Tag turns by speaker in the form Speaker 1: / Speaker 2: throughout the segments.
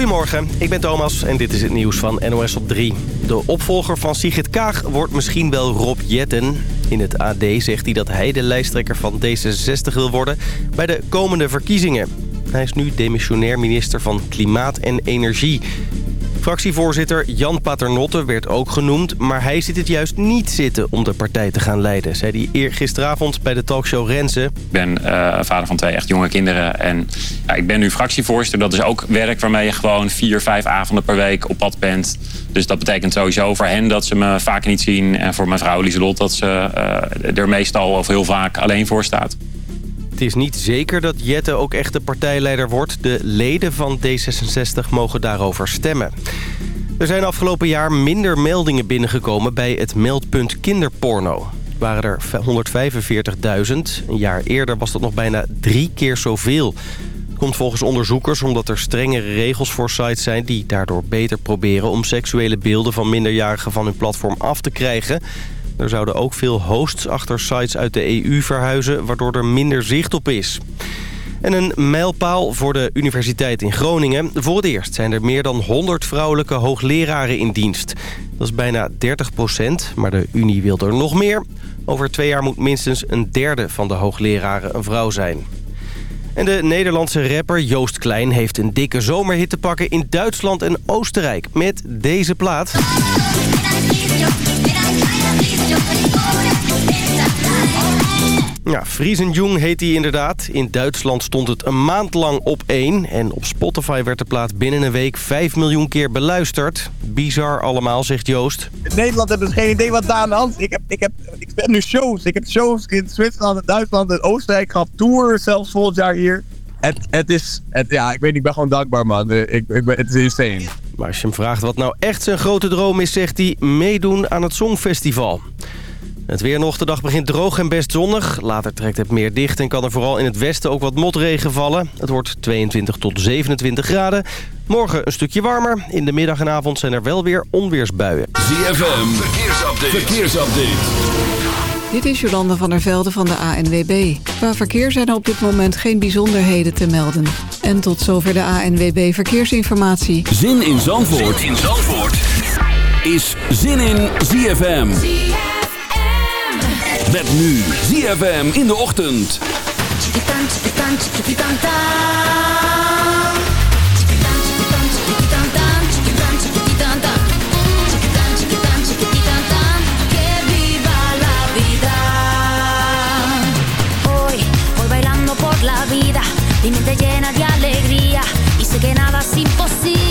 Speaker 1: Goedemorgen, ik ben Thomas en dit is het nieuws van NOS op 3. De opvolger van Sigrid Kaag wordt misschien wel Rob Jetten. In het AD zegt hij dat hij de lijsttrekker van D66 wil worden bij de komende verkiezingen. Hij is nu demissionair minister van Klimaat en Energie. Fractievoorzitter Jan Paternotte werd ook genoemd... maar hij ziet het juist niet zitten om de partij te gaan leiden... zei hij gisteravond bij de talkshow Renze. Ik
Speaker 2: ben uh, vader van twee echt jonge kinderen en ja, ik ben nu fractievoorzitter. Dat is ook werk waarmee je gewoon vier, vijf avonden per week op pad bent. Dus dat betekent sowieso voor hen dat ze me vaak niet zien... en voor mijn vrouw Lieselot dat ze uh, er meestal of heel vaak alleen voor staat.
Speaker 1: Het is niet zeker dat Jette ook echt de partijleider wordt. De leden van D66 mogen daarover stemmen. Er zijn afgelopen jaar minder meldingen binnengekomen bij het meldpunt kinderporno. Het waren er 145.000. Een jaar eerder was dat nog bijna drie keer zoveel. Het komt volgens onderzoekers omdat er strengere regels voor sites zijn... die daardoor beter proberen om seksuele beelden van minderjarigen van hun platform af te krijgen... Er zouden ook veel hosts achter sites uit de EU verhuizen... waardoor er minder zicht op is. En een mijlpaal voor de Universiteit in Groningen. Voor het eerst zijn er meer dan 100 vrouwelijke hoogleraren in dienst. Dat is bijna 30 procent, maar de Unie wil er nog meer. Over twee jaar moet minstens een derde van de hoogleraren een vrouw zijn. En de Nederlandse rapper Joost Klein heeft een dikke zomerhit te pakken in Duitsland en Oostenrijk met deze plaat. Ja, Friesenjung heet hij inderdaad. In Duitsland stond het een maand lang op één. En op Spotify werd de plaat binnen een week 5 miljoen keer beluisterd. Bizar allemaal, zegt Joost.
Speaker 3: In Nederland hebben ze geen idee wat daar aan de hand is. Ik, heb, ik, heb, ik ben nu shows. Ik heb shows in Zwitserland, Duitsland en Oostenrijk gehad. Tour zelfs volgend jaar hier. Het, het is, het, ja, ik weet niet, ik ben gewoon dankbaar man. Ik, ik ben, het is insane.
Speaker 1: Maar als je hem vraagt wat nou echt zijn grote droom is, zegt hij meedoen aan het Songfestival. Het weer nog. De dag begint droog en best zonnig. Later trekt het meer dicht en kan er vooral in het westen ook wat motregen vallen. Het wordt 22 tot 27 graden. Morgen een stukje warmer. In de middag en avond zijn er wel weer onweersbuien.
Speaker 4: ZFM, verkeersupdate. verkeersupdate.
Speaker 5: Dit is Jolanda van der Velde van de ANWB. Qua verkeer zijn er op dit moment geen bijzonderheden te melden. En tot zover de ANWB Verkeersinformatie.
Speaker 4: Zin in Zandvoort, zin in Zandvoort. is Zin in ZFM. Met nu ZFM in de ochtend.
Speaker 6: Mi mente llena de alegría y sé que nada es imposible.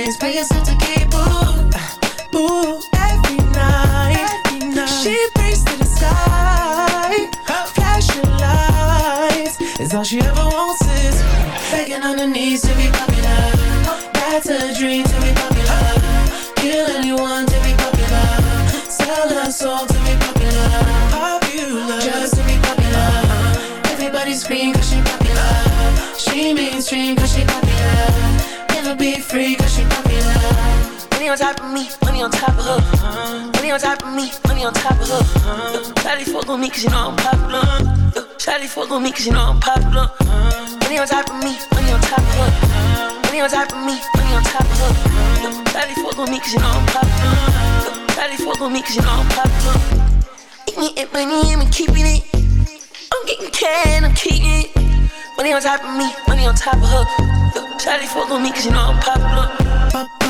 Speaker 7: In pay yourself to keep. Ooh, ooh, every night, every night. She prays to the sky, flashing lights. Is all she ever wants is begging on her knees to be popular. That's a dream to be popular. Kill anyone to be popular. Sell her soul to be popular. Popular, just to be popular. Everybody scream top of me, money on top of her. Money on top of me, money on top of her. Shawty fuck on me cause you know I'm popular. Shawty fuck on me cause you know I'm popular. Money on top of me, money on top of her. Money on top of me, money on top of her. Shawty fuck on me cause you know I'm popular. Shawty fuck on me cause you know I'm popular. Eating it, money, I'm keeping it. I'm getting can, I'm keeping it. Money on top of me, money on top of her. Shawty fuck on me cause you know I'm popular.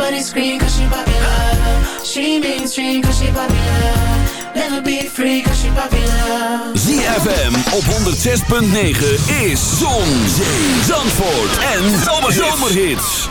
Speaker 7: Everybody scream cause she popular. She mainstream cause she popular. Never be free cause she popular.
Speaker 8: ZFM op 106.9 is Zon, Zee, Zandvoort en Zomerhits.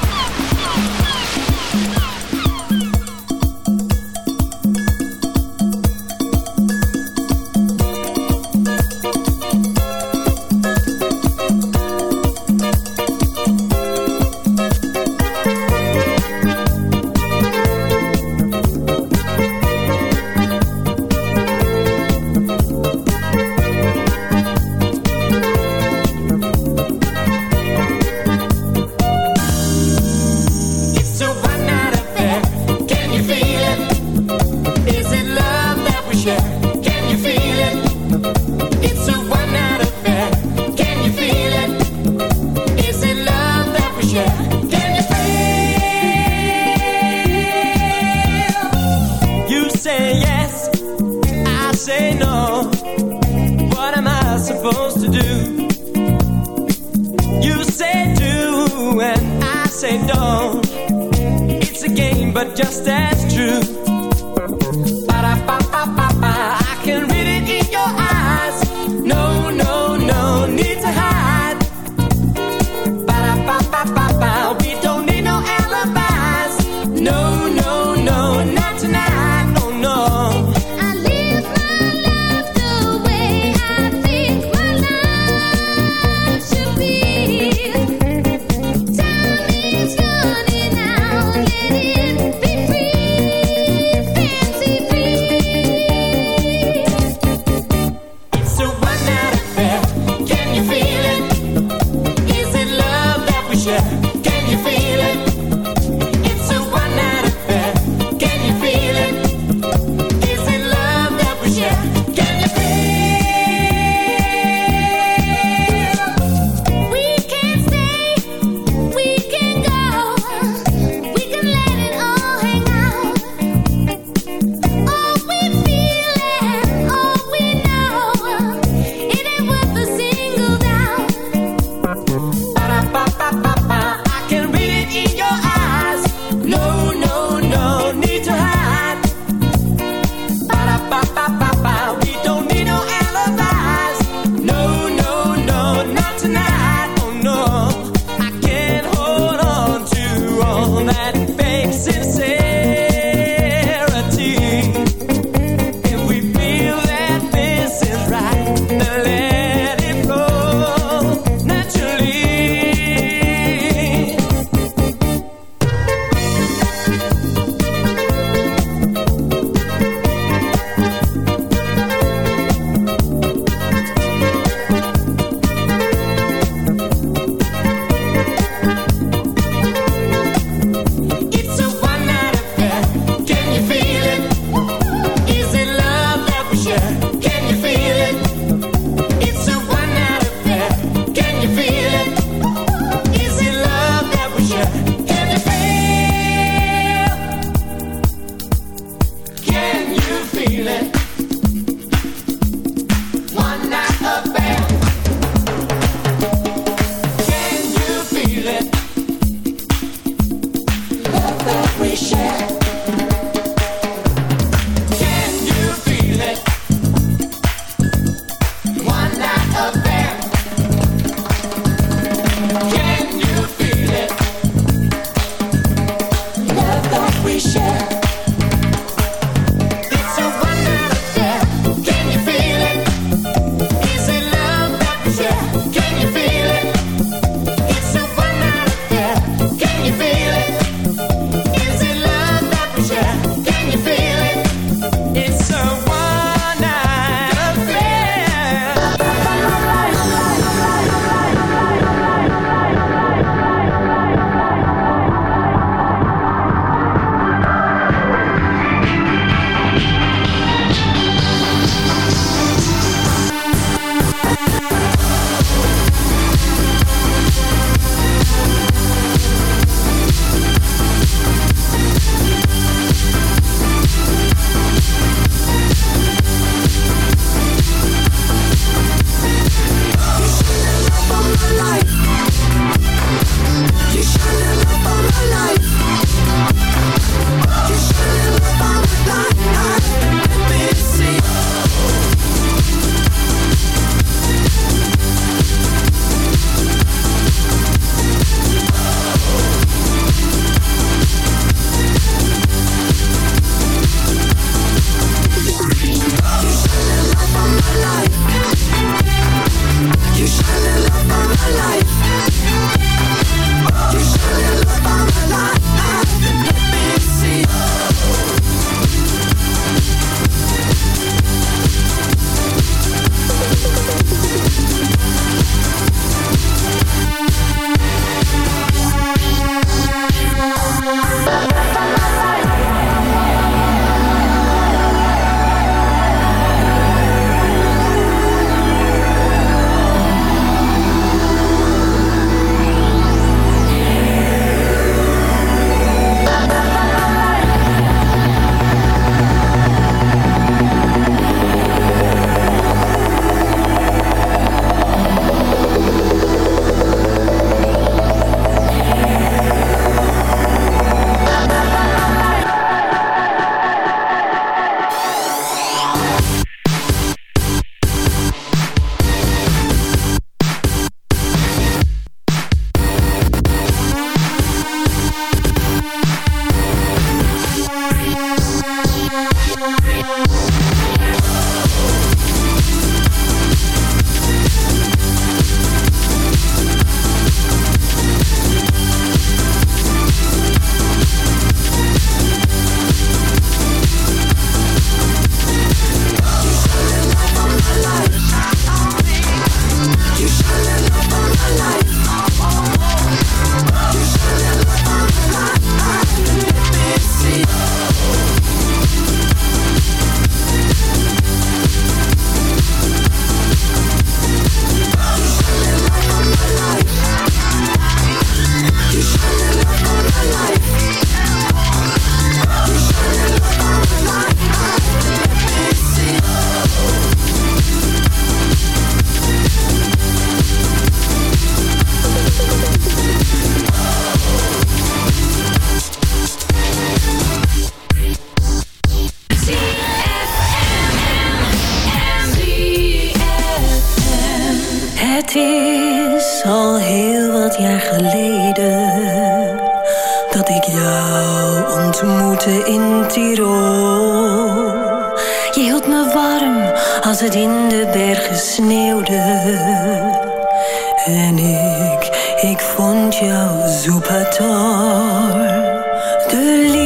Speaker 9: Je hield me warm als het in de bergen sneeuwde. En ik, ik vond jou super tof. De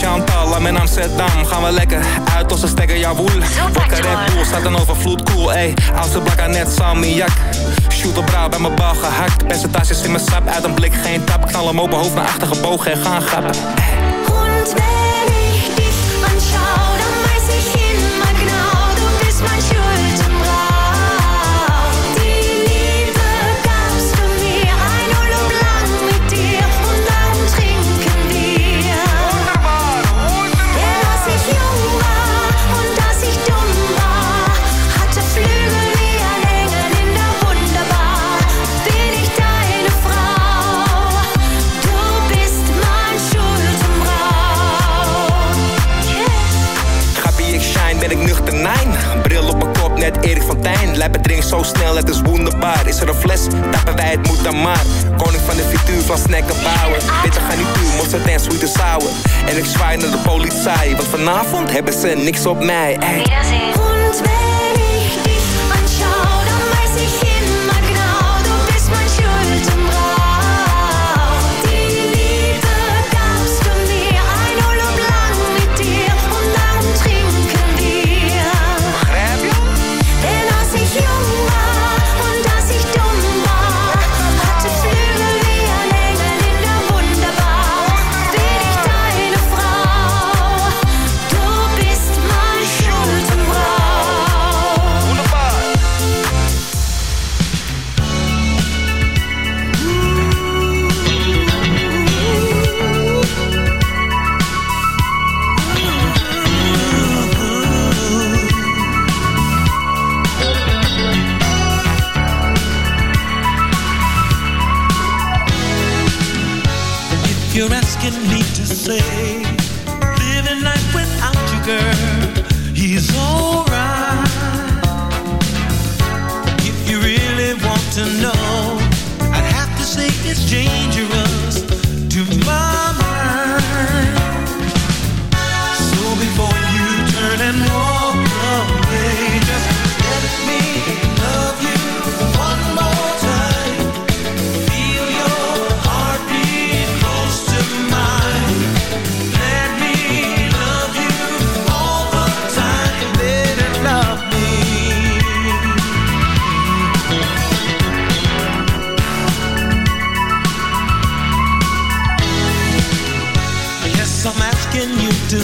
Speaker 10: Chantal, I'm in Amsterdam. Gaan we lekker uit onze stekker, jawoel. Wakker Red Bull, staat een overvloed, cool. Ey, oudste blakka net salmiak. Shoot op brouw bij mijn bal gehakt. Percentages in mijn sap, uit een blik geen tap. Knal hem open, hoofd naar achter gebogen en gaan grappen. met Erik van Tijn. Lijpen drinkt zo snel, het is wonderbaar. Is er een fles, tappen wij het moet dan maar. Koning van de frituur van snacken bouwen. Bitter gaan niet toe, mosterd en sweet en sour. En ik zwaai naar de politie, want vanavond hebben ze niks op mij.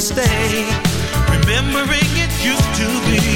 Speaker 11: stay. Remembering it used to be.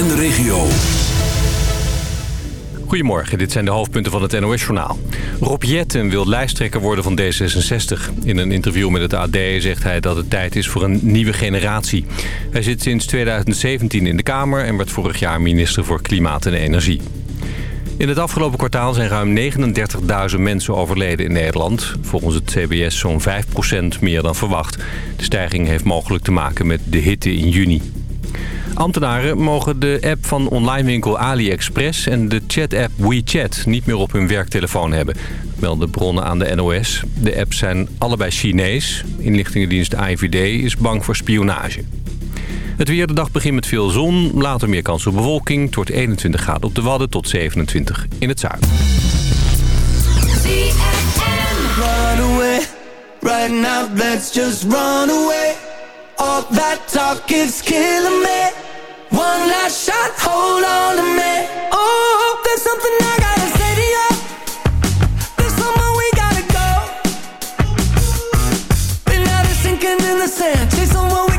Speaker 12: en de
Speaker 4: regio.
Speaker 13: Goedemorgen, dit zijn de hoofdpunten van het NOS-journaal. Rob Jetten wil lijsttrekker worden van D66. In een interview met het AD zegt hij dat het tijd is voor een nieuwe generatie. Hij zit sinds 2017 in de Kamer en werd vorig jaar minister voor Klimaat en Energie. In het afgelopen kwartaal zijn ruim 39.000 mensen overleden in Nederland. Volgens het CBS zo'n 5% meer dan verwacht. De stijging heeft mogelijk te maken met de hitte in juni. Ambtenaren mogen de app van onlinewinkel AliExpress en de chat-app WeChat niet meer op hun werktelefoon hebben, melden bronnen aan de NOS. De apps zijn allebei Chinees. Inlichtingendienst AIVD is bang voor spionage. Het weer de dag begint met veel zon, later meer kans op bewolking. Wordt 21 graden op de Wadden tot 27 in het zuiden.
Speaker 14: All that talk is killing me. One last shot, hold on to me. Oh, there's something I gotta say to you. There's somewhere we gotta go. Out of sinking in the sand, chasing what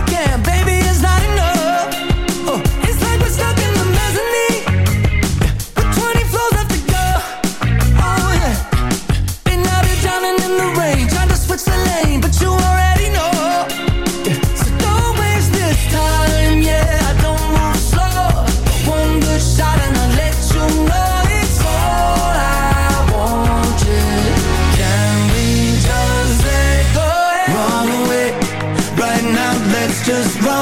Speaker 14: just run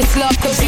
Speaker 14: this
Speaker 15: love
Speaker 16: could be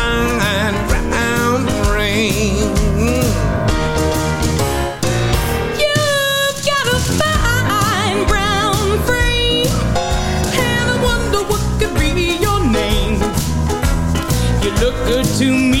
Speaker 8: good to me,